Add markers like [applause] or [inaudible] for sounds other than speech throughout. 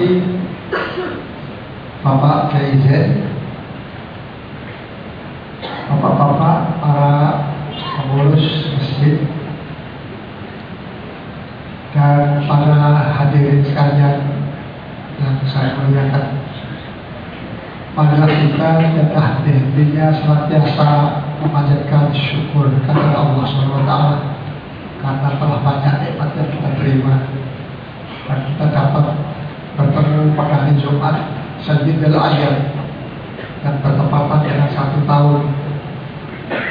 hormati Bapak KIZ, Bapak-bapak para pengurus masjid dan para hadirin sekalian yang saya muliakan. Pada kita dan hati-hatinya senantiasa memanjatkan syukur kepada Allah SWT karena telah banyak nikmat yang kita terima dan kita dapat bertemu pada hari Jumat Sayyidul Ayat dan bertepatan dengan satu tahun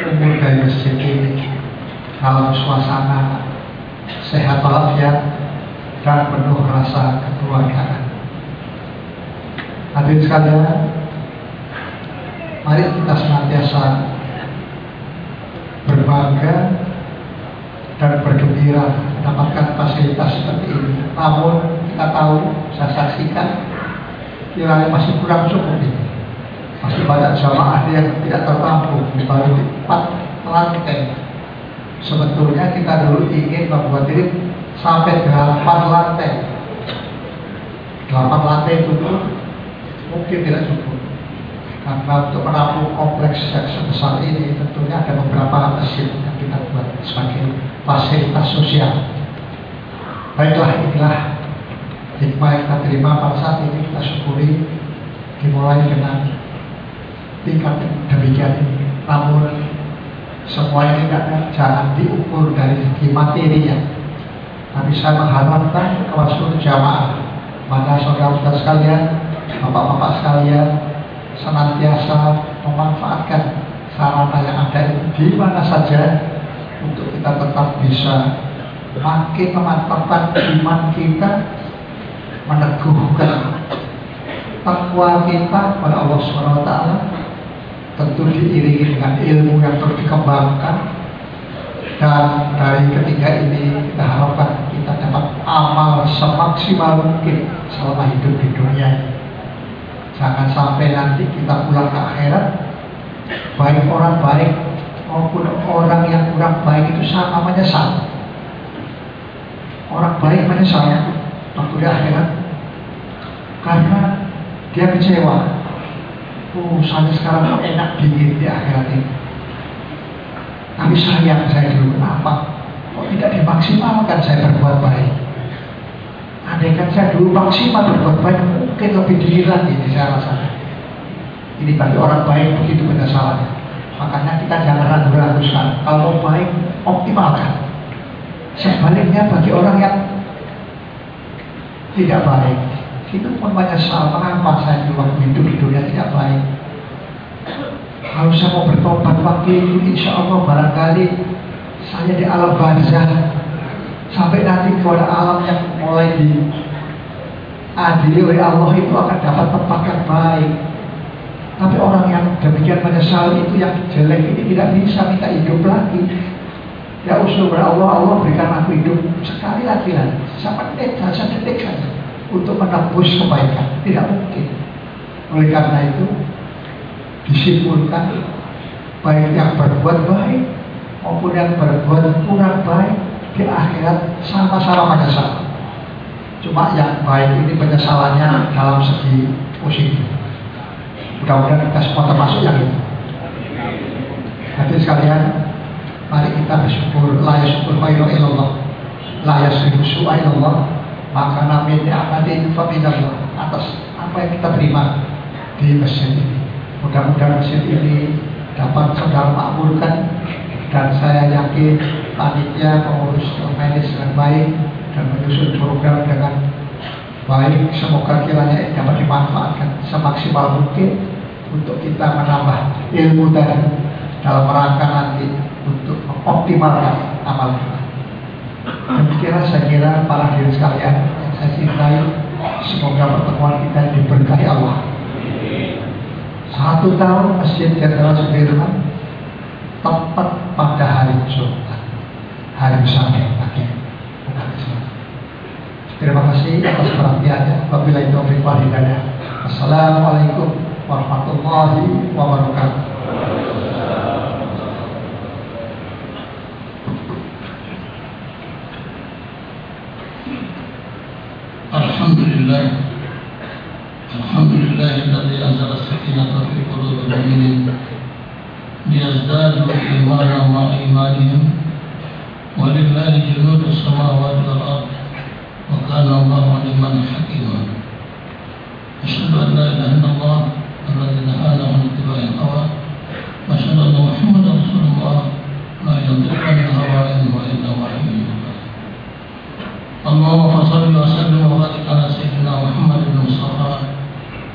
umur dari masjid ini dalam suasana sehat walafiat dan penuh rasa kekeluargaan. Hadirin sekalian, mari kita senantiasa berbangga dan bergembira mendapatkan fasilitas seperti ini. Namun kita tahu, saya saksikan kiranya masih kurang cukup ini. Masih banyak jamaah yang tidak tertampung baru empat lantai. Sebetulnya kita dulu ingin membuat diri sampai delapan lantai. Delapan lantai itu pun mungkin tidak cukup. Karena untuk menampung kompleks yang sebesar ini tentunya ada beberapa masjid yang kita buat sebagai fasilitas sosial. Baiklah inilah hikmah yang kita terima pada saat ini kita syukuri dimulai dengan tingkat demikian ini. Namun semua ini tidak jangan diukur dari segi materinya. Tapi saya mengharapkan kepada seluruh jamaah, mana saudara-saudara sekalian, bapak-bapak sekalian, senantiasa memanfaatkan sarana yang ada di mana saja untuk kita tetap bisa makin memantapkan iman kita, meneguhkan takwa kita pada Allah taala tentu diiringi dengan ilmu yang terus dikembangkan. Dan dari ketiga ini kita harapkan kita dapat amal semaksimal mungkin selama hidup di dunia jangan sampai nanti kita pulang ke akhirat baik orang baik maupun orang yang kurang baik itu sama menyesal orang baik menyesal waktu di akhirat karena dia kecewa Oh, saya sekarang enak dingin di akhirat ini. Tapi sayang saya dulu kenapa? Kok tidak dimaksimalkan saya berbuat baik? Andai kan saya dulu maksimal berbuat baik, mungkin lebih dingin lagi ini saya rasakan. Ini bagi orang baik begitu penyesalannya. Makanya kita jangan ragu-ragu sekarang. Kalau baik, optimalkan. Sebaliknya bagi orang yang tidak baik, itu pun menyesal mengapa saya di waktu hidup di dunia tidak baik? Kalau saya mau bertobat waktu itu insya Allah barangkali saya di alam barzah. Sampai nanti kepada alam yang mulai diadili oleh Allah itu akan dapat tempat yang baik. Tapi orang yang demikian menyesal itu yang jelek ini tidak bisa minta hidup lagi. Ya usul Allah Allah berikan aku hidup sekali lagi lah sampai detik saja detik saja untuk menembus kebaikan. Tidak mungkin. Oleh karena itu, disimpulkan baik yang berbuat baik maupun yang berbuat kurang baik di akhirat sama-sama menyesal. Cuma yang baik ini penyesalannya dalam segi positif. Mudah-mudahan kita semua termasuk yang itu. Jadi sekalian, mari kita bersyukur, la syukur khairu ilallah, la yasrifu su'a ilallah, maka nabi ni'matin faminallah atas apa yang kita terima di masjid ini. Mudah-mudahan masjid ini dapat saudara makmurkan dan saya yakin panitia pengurus medis dengan baik dan menyusun program dengan baik. Semoga kiranya dapat dimanfaatkan semaksimal mungkin untuk kita menambah ilmu dan dalam rangka nanti untuk mengoptimalkan amal kita. Demikianlah saya kira para diri sekalian saya cintai, semoga pertemuan kita diberkahi Allah. Satu tahun Masjid Jenderal Sudirman tepat pada hari Jumat, hari Sabtu pagi. Terima kasih atas perhatiannya. Wabillahi taufiq wal hidayah. Assalamualaikum warahmatullahi wabarakatuh. Alhamdulillah الحمد لله الذي أنزل السكينة في قلوب المؤمنين ليزدادوا إيمانا مع إيمانهم ولله جنود السماوات والأرض وكان الله عليما حكيما. أشهد أن لا إله إلا الله الذي نهانا عن اتباع الهوى. وأشهد أن محمدا رسول الله لا ينطق عن الهوى إن هو إلا وحي اللهم صل وسلم وبارك على سيدنا محمد المصطفى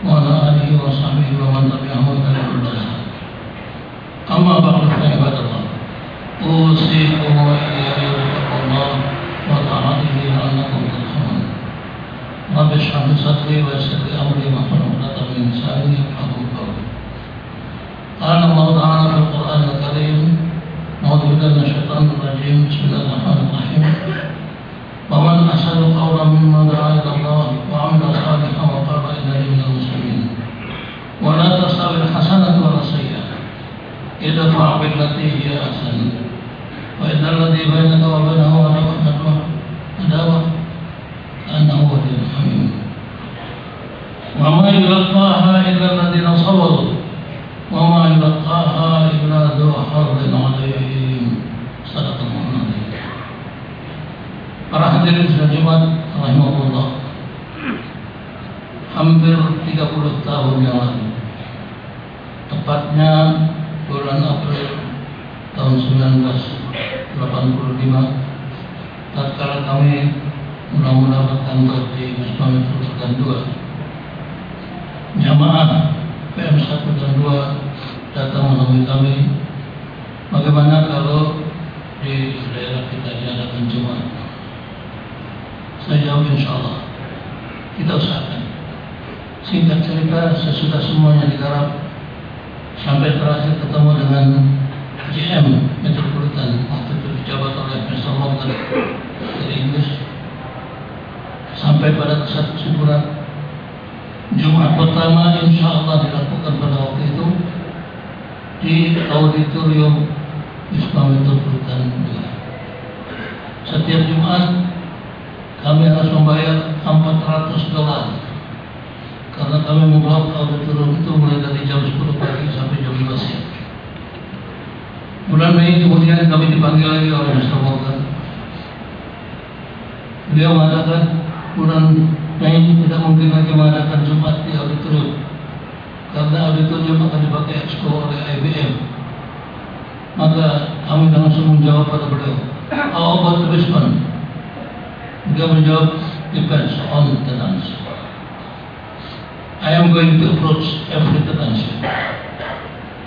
وعلى آله وصحبه ومن تبعهم إلى كل أما بعد فعباد الله أوصيكم وإياي بتقوى الله وطاعته لعلكم ترحمون. رب اشرح لي صدري ويسر لي أمري واحلل عقدة من لساني يفقهوا قولي. قال الله تعالى في القرآن الكريم أعوذ بالله من الشيطان الرجيم. بسم الله الرحمن الرحيم. أحسن قولا ممن دعا إلى الله وعمل صالحا وقال إنني من المسلمين. ولا تستوي الحسنة ولا السيئة. ادفع بالتي هي أحسن. وإن الذي بينك وبينه عداوة كأنه ولي حميم وما يلقاها إلا الذين صبروا. وما يلقاها إلا ذو حظ عظيم hadirin sidang Jumat rahimahullah. Hampir 30 tahun yang lalu. Tepatnya bulan April tahun 1985 tatkala kami mula-mula berkantor di Wisma Metropolitan 2 jamaah PM 1 dan 2 datang menemui kami bagaimana kalau di daerah kita diadakan Jumat saya jawab insya Allah kita usahakan. Singkat cerita sesudah semuanya digarap sampai terakhir ketemu dengan GM Metropolitan waktu itu dijabat oleh Mr. Morgan dari Inggris. Sampai pada satu kesimpulan Jumat pertama insya Allah dilakukan pada waktu itu di auditorium Wisma Metropolitan setiap Jumat kami harus membayar 400 dolar karena kami memblok auditorium itu mulai dari jam 10 pagi sampai jam 2 siang. Bulan Mei kemudian kami dipanggil lagi oleh Mr. Morgan. Beliau mengatakan bulan Mei tidak mungkin lagi mengadakan Jumat di auditorium karena auditorium akan dipakai expo oleh IBM. Maka kami langsung menjawab pada beliau, how about the basement? Dia menjawab, depends on the tenants. I am going to approach every tenants.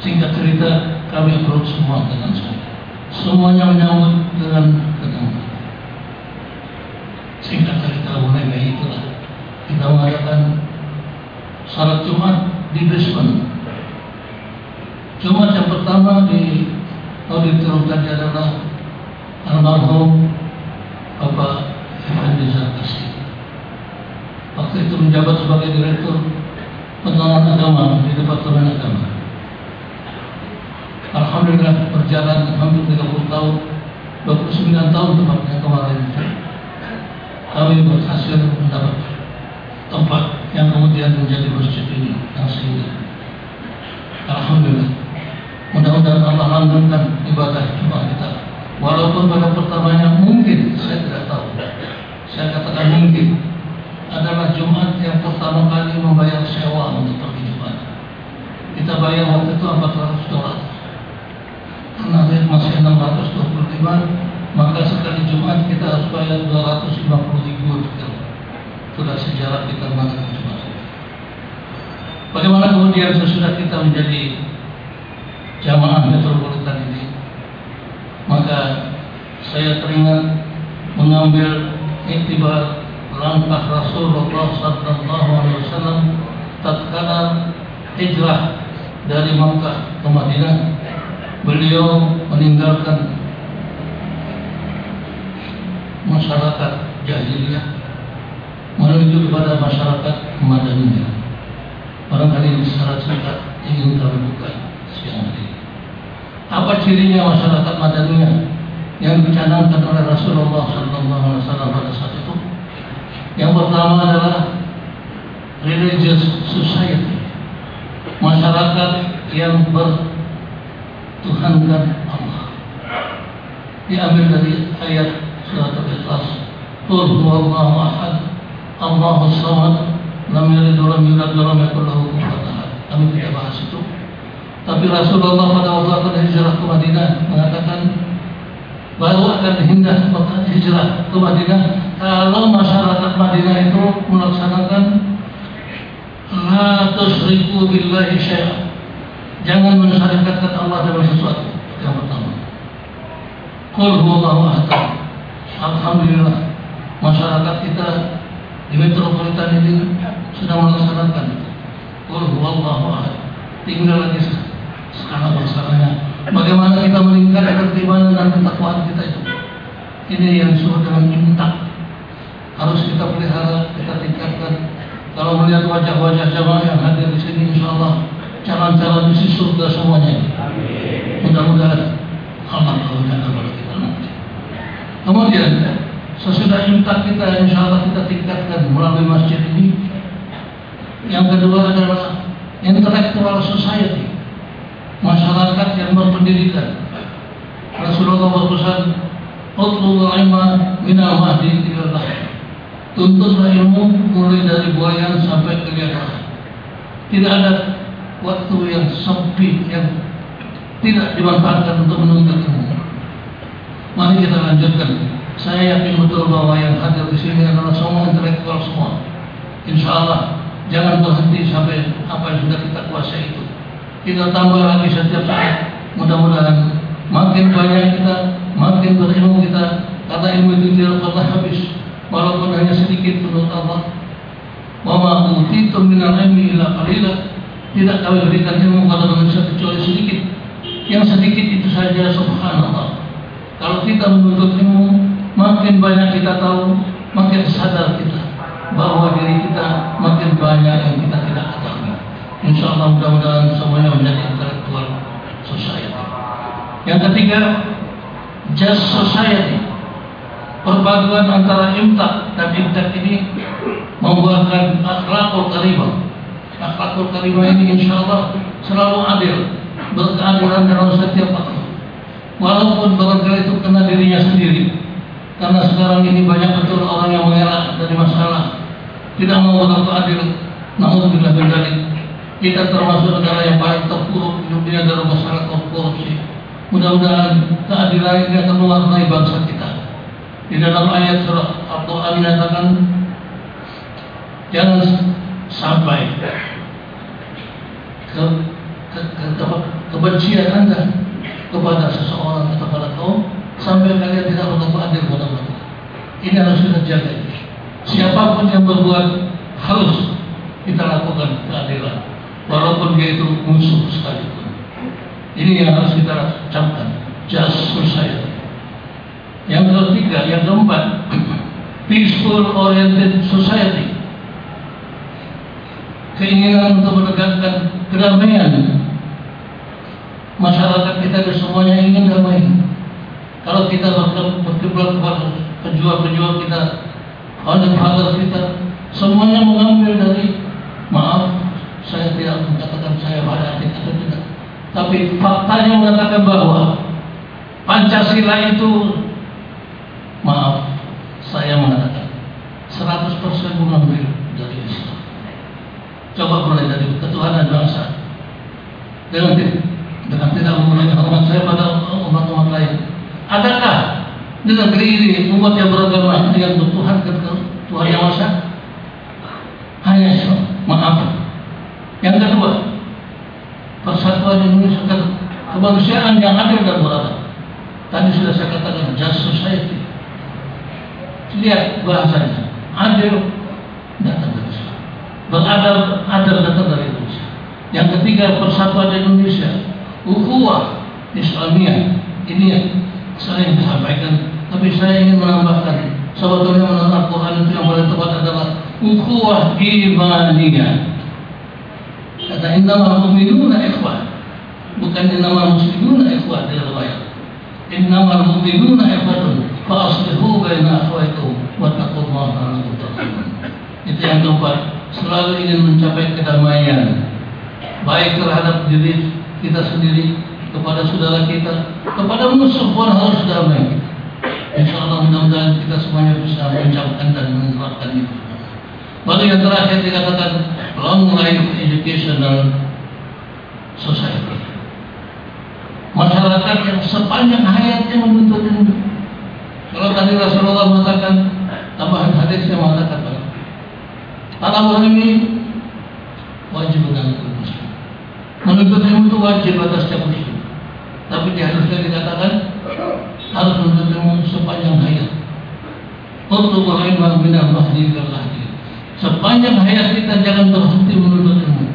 Singkat cerita, kami approach semua tenants. Semuanya menyambut dengan tenang. Singkat cerita mulai Mei itulah kita mengadakan salat Jumat di basement. Jumat yang pertama di auditorium tadi adalah almarhum Bapak Effendi Zarkasi. Waktu itu menjabat sebagai direktur penerangan agama di Departemen Agama. Alhamdulillah berjalan hampir 30 tahun, 29 tahun tepatnya kemarin. Kami berhasil mendapat tempat yang kemudian menjadi masjid ini yang sehingga. Alhamdulillah. Mudah-mudahan Allah langgengkan ibadah Jumat kita. Walaupun pada pertamanya mungkin saya tidak tahu. Saya katakan mungkin adalah Jumat yang pertama kali membayar sewa untuk pergi Jumat. Kita bayar waktu itu 400 dolar. Karena masih 625, maka sekali Jumat kita harus bayar 250 ribu. Itulah sejarah kita mengadakan Jumat. Bagaimana kemudian sesudah kita menjadi jamaah metropolitan ini, maka saya teringat mengambil iktibar langkah Rasulullah Sallallahu Alaihi Wasallam tatkala hijrah dari Makkah ke Madinah, beliau meninggalkan masyarakat jahiliyah menuju kepada masyarakat Madaniyah. Ini secara singkat ingin kami buka siang hari. Apa cirinya masyarakat Madaniyah yang dicanangkan oleh Rasulullah Sallallahu Alaihi Wasallam pada saat itu? Yang pertama adalah religious society, masyarakat yang bertuhankan Allah. Diambil dari ayat surat Al-Ikhlas. Qul huwallahu ahad, Allahu samad, lam yalid wa lam yulad wa yakul lahu kufuwan ahad. Kami tidak bahas itu. Tapi Rasulullah pada waktu akan hijrah ke Madinah mengatakan baru akan hindah hijrah ke Madinah kalau masyarakat Madinah itu melaksanakan la tusyriku billahi syai'an. Jangan mensyarikatkan Allah dengan sesuatu. Yang pertama. Qul huwallahu ahad. Alhamdulillah masyarakat kita di metropolitan ini sudah melaksanakan Qul huwallahu ahad. Tinggal lagi sekarang masalahnya bagaimana kita meningkatkan keimanan dan ketakwaan kita itu. Ini yang disebut dengan imtak. Harus kita pelihara, kita tingkatkan. Kalau melihat wajah-wajah jamaah yang hadir di sini, insya Allah calon-calon isi surga semuanya. Mudah-mudahan Allah kawinkan kepada kita nanti. Kemudian sesudah imtak kita, insya Allah kita tingkatkan melalui masjid ini. Yang kedua adalah intellectual society, masyarakat yang berpendidikan. Rasulullah berpesan, "Utlul ilma minal mahdi ila Tuntutlah ilmu mulai dari buayan sampai ke liang Tidak ada waktu yang sepi yang tidak dimanfaatkan untuk menuntut ilmu. Mari kita lanjutkan. Saya yakin betul bahwa yang hadir di sini adalah semua intelektual semua. Insya Allah jangan berhenti sampai apa yang sudah kita kuasai itu. Kita tambah lagi setiap saat. Mudah-mudahan makin banyak kita, makin berilmu kita. Karena ilmu itu tidak pernah habis walaupun hanya sedikit menurut Allah. Wa ma utitum minal ilmi illa qalila. Tidak kami berikan ilmu kepada manusia kecuali sedikit. Yang sedikit itu saja subhanallah. Kalau kita menuntut ilmu, makin banyak kita tahu, makin sadar kita bahwa diri kita makin banyak yang kita. Insya Allah mudah-mudahan semuanya menjadi intelektual society. Yang ketiga, just society perpaduan antara imtak dan imtak ini membuahkan akhlakul karimah. Akhlakul karimah ini insya Allah selalu adil, berkeadilan dalam setiap akhlak. Walaupun barangkali itu kena dirinya sendiri. Karena sekarang ini banyak betul orang yang mengelak dari masalah. Tidak mau berlaku adil. Namun bila dari kita termasuk negara yang paling terpuruk di dunia dalam masalah korupsi. Mudah-mudahan keadilan ini akan mewarnai bangsa kita. Di dalam ayat surah Al-Quran menyatakan jangan sampai ke, ke, ke, ke kebencian anda kepada seseorang atau kepada kaum sampai kalian tidak berlaku adil kepada mereka. Ini harus kita jaga. Siapa pun yang berbuat harus kita lakukan keadilan, walaupun dia itu musuh sekalipun. Ini yang harus kita camkan. Just society. Yang ketiga, yang keempat, [clears throat] peaceful oriented society. Keinginan untuk menegakkan kedamaian. Masyarakat kita dan semuanya ingin damai. Kalau kita berkiblat kepada pejuang-pejuang kita, father-father kita, semuanya mengambil dari maaf, saya tidak mengatakan saya pada atau tidak. Tapi faktanya mengatakan bahwa Pancasila itu maaf saya mengatakan 100% mengambil dari Islam. Coba mulai dari ketuhanan bangsa. Dengan dengan tidak mengurangi hormat saya pada umat-umat lain. Adakah di negeri ini umat yang beragama yang bertuhan ke Tuhan yang Esa hanya Islam maaf yang kedua persatuan Indonesia kemanusiaan yang adil dan beradab tadi sudah saya katakan just society. Lihat bahasanya adil datang dari Islam. Beradab adil datang dari Indonesia. Yang ketiga persatuan Indonesia. Ukhuwah Islamiyah. Ini saya ingin sampaikan. Tapi saya ingin menambahkan sebetulnya menurut Al-Quran itu yang paling tepat adalah ukhuwah imaniyah Kata innama mu'minuna ikhwah. Bukan innama muslimuna ikhwah di riwayat. Innama mu'minuna ikhwatun fa aslihu baina akhwaikum wa taqullaha la'allakum tattaqun. Itu yang keempat, selalu ingin mencapai kedamaian baik terhadap diri kita sendiri, kepada saudara kita, kepada musuh pun harus damai. Insyaallah mudah-mudahan kita semuanya bisa mencapai dan menerapkan itu. Lalu yang terakhir dikatakan long life educational society. Masyarakat yang sepanjang hayatnya menuntut ilmu. Kalau tadi Rasulullah mengatakan tambahan hadis yang mengatakan Tanah ini wajib dengan muslim. Menuntut ilmu itu wajib atas setiap muslim. Tapi di hadis dikatakan harus menuntut ilmu sepanjang hayat. Untuk ilmu minal mahdi lahdi. Sepanjang hayat kita jangan berhenti menuntut ilmu.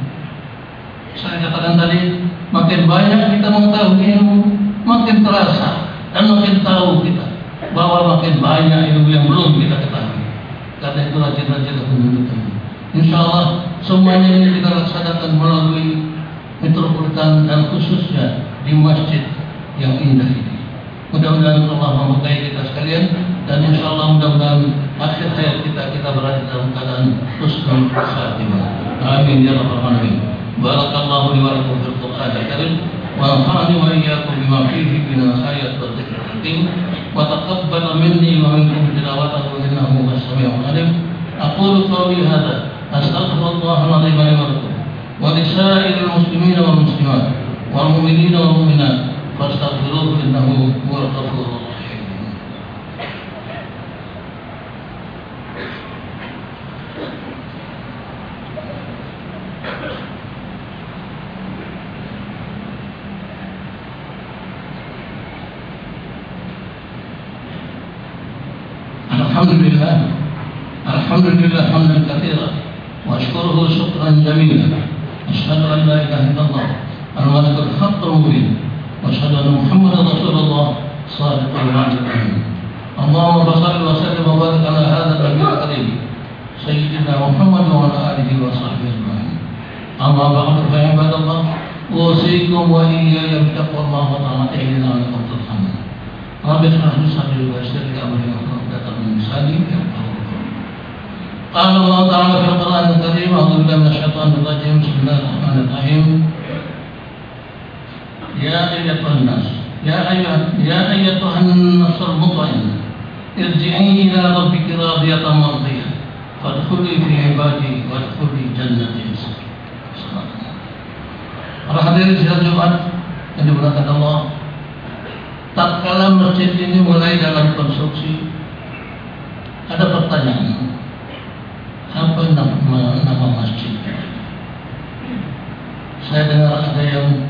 Saya katakan tadi, makin banyak kita mengetahui ilmu, makin terasa dan makin tahu kita bahwa makin banyak ilmu yang belum kita ketahui. Karena itu rajin-rajin menuntut ilmu. Insya Allah semuanya ini kita laksanakan melalui metropolitan dan khususnya di masjid yang indah ini. Mudah-mudahan Allah memberkahi kita sekalian dan insya Allah mudah-mudahan akhir hayat kita kita berada dalam keadaan husnul khatimah. Amin ya rabbal alamin. Barakallahu li wa lakum fil Qur'anil Karim wa nafa'ani wa iyyakum bima fihi min ayat wa dzikril hakim wa taqabbal minni wa minkum tilawatahu innahu as-sami'ul alim. أقول قولي هذا أستغفر الله العظيم لي ولكم ولسائر المسلمين والمسلمات والمؤمنين والمؤمنات فاستغفروه إنه هو الغفور الرحيم اما بعد فعباد الله اوصيكم واياي بتقوى الله وطاعته لعلكم ترحمون رب اشرح لي صدري ويسر لي امري واحلل عقده من لساني قال الله تعالى في القرآن الكريم أعوذ بالله من الشيطان الرجيم بسم الله الرحمن الرحيم يا أيها الناس يا أيها يا أيتها النفس المطمئنة ارجعي إلى ربك راضية مرضية فادخلي في عبادي وادخلي جنتي Para hadirin sidang Jumat yang dimuliakan Allah, tatkala masjid ini mulai dalam konstruksi, ada pertanyaan apa nama, nama masjid saya dengar ada yang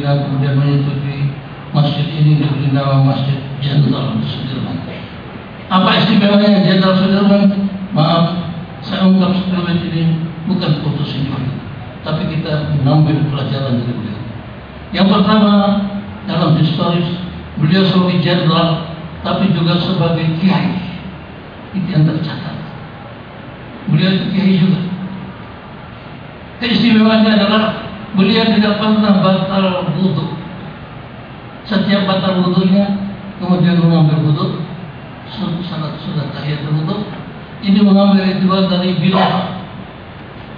Pembina kemudian menyetujui masjid ini diberi nama Masjid Jenderal Sudirman. Apa istimewanya Jenderal Sudirman? Maaf, saya ungkap sebelum ini bukan putus ini tapi kita mengambil pelajaran dari beliau. Yang pertama, dalam historis, beliau sebagai jenderal, tapi juga sebagai kiai. Itu yang tercatat. Beliau itu kiai juga. Keistimewaannya adalah beliau tidak pernah batal wudhu. Setiap batal wudhunya, kemudian mengambil wudhu, salat sudah tahiyat wudhu, ini mengambil itu dari bilah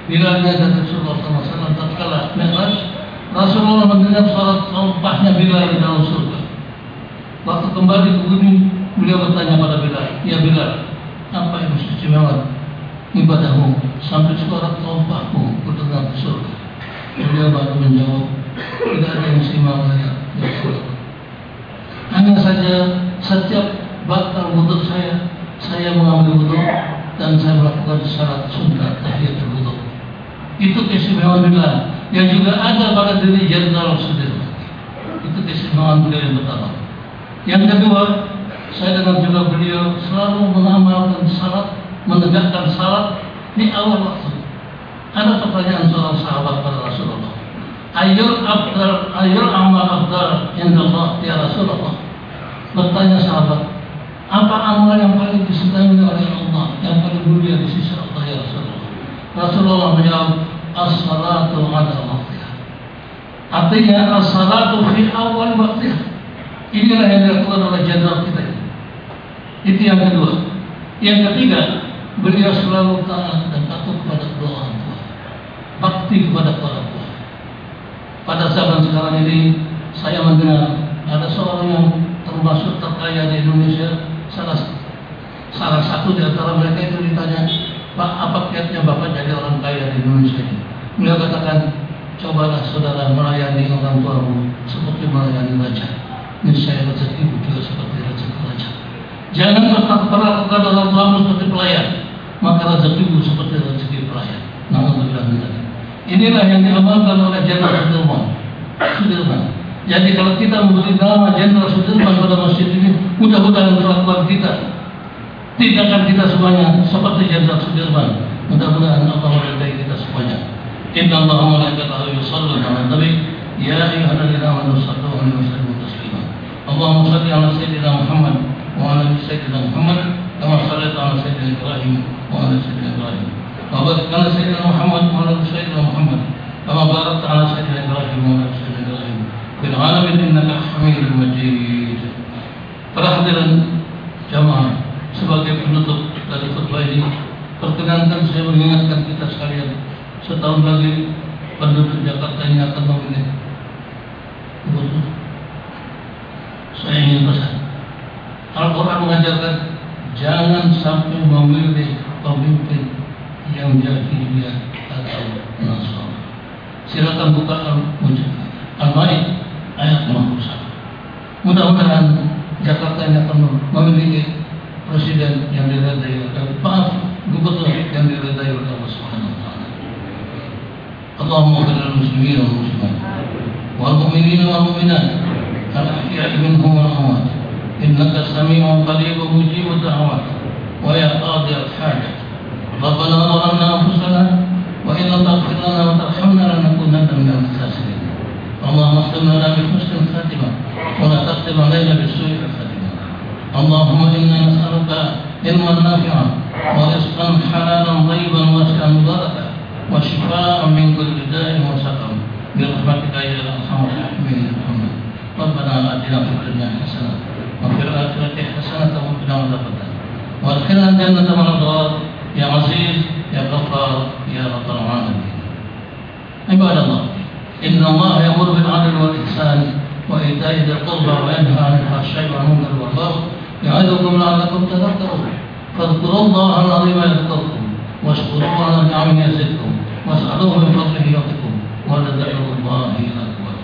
Bila dari Rasulullah SAW tatkala Mi'raj Rasulullah mendengar salat rompahnya Bilal di dalam surga. Waktu kembali ke bumi Beliau bertanya pada Bilal Ya Bilal Apa yang istimewa ibadahmu Sampai suara rompahmu Berdengar di surga Beliau baru menjawab Tidak ada yang istimewa ya Hanya saja Setiap batal wudhu saya Saya mengambil wudhu Dan saya melakukan syarat sunnah Tahiyatul wudhu itu keistimewaan Bilal yang juga ada pada diri Jenderal Sudirman. Itu keistimewaan beliau yang pertama. Yang kedua, saya dengar juga beliau selalu mengamalkan salat, menegakkan salat di awal waktu. Ada pertanyaan seorang sahabat pada Rasulullah. Ayul abdal, ayul amal abdal Allah ya Rasulullah. Bertanya sahabat, apa amal yang paling disenangi oleh Allah, yang paling mulia di sisi Allah ya Rasulullah? Rasulullah menjawab, as-salatu ala waqtiha. Artinya as-salatu fi awal waktiha. Inilah yang dilakukan oleh jenderal kita. Itu yang kedua. Yang ketiga, beliau selalu taat dan patuh kepada kedua orang tua. Bakti kepada orang tua. Pada zaman sekarang ini, saya mendengar ada seorang yang termasuk terkaya di Indonesia, salah salah satu di antara mereka itu ditanya, Pak, apa kiatnya Bapak jadi orang kaya di Indonesia ini? Beliau katakan, cobalah saudara melayani orang tuamu seperti melayani raja. Niscaya rezekimu juga seperti rezeki raja. Jangan perlakukan orang tuamu seperti pelayan, maka rezekimu seperti rezeki pelayan. Namun tadi. Inilah yang diamalkan oleh Jenderal Sudirman. Sudirman. Jadi kalau kita memberi nama Jenderal Sudirman pada masjid ini, mudah-mudahan perlakuan kita tindakan kita semuanya seperti Jenderal Sudirman. Mudah-mudahan Allah meridai kita semuanya. Inna Allah malaikatahu yusalluna 'alan nabi ya ayyuhalladzina amanu sallu 'alaihi wa sallimu taslima. Allahumma shalli 'ala sayyidina Muhammad wa 'ala sayyidina Muhammad kama shallaita 'ala sayyidina Ibrahim wa 'ala sayyidina Ibrahim. Wa 'ala sayyidina Muhammad kama barakta 'ala sayyidina Ibrahim wa 'ala sayyidina Ibrahim. Fil 'alamin innaka Hamidum Majid. Para hadirin jamaah sebagai penutup dari khutbah ini. Perkenankan saya mengingatkan kita sekalian setahun lagi penduduk Jakarta ini akan memilih. Saya ingin pesan. Al-Quran mengajarkan jangan sampai memilih pemimpin yang jahiliyah atau nasrani silakan buka Al-Mujadid Al-Maid ayat 51 mudah-mudahan Jakarta ini akan memiliki presiden yang diridai oleh maaf gubernur yang diridai oleh Allah Subhanahu wa taala. Allahumma ighfir lil muslimin wal muslimat. Wal mu'minin wal mu'minat. Al ahya'i minhum wal amwat innaka sami'un qaribun mujibud da'wat. Wa ya qadi al hajat ربنا ظلمنا أنفسنا وإن لم تغفر لنا وترحمنا لنكونن من الخاسرين. اللهم اختم لنا بحسن الخاتمه ولا تختم علينا بالسوء الخاتمه اللهم إنا نسألك علما نافعا ورزقا حلالا طيبا واسعا مباركا وشفاء من كل داء وسقم. برحمتك يا أرحم الراحمين. محمد. ربنا آتنا في الدنيا حسنة وفي الآخرة حسنة وقنا عذاب النار. وأدخلنا الجنة مع الأبرار. يا عزيز يا غفار يا رب العالمين. عباد الله إن الله يأمر بالعدل والإحسان وإيتاء ذي القربى وينهى عن الفحشاء والمنكر والبغي. يعظكم لعلكم تذكرون. فاذكروا الله العظيم يذكركم واشكروه على نعمه يزدكم واسألوه من فضله يعطكم ولذكر الله أكبر.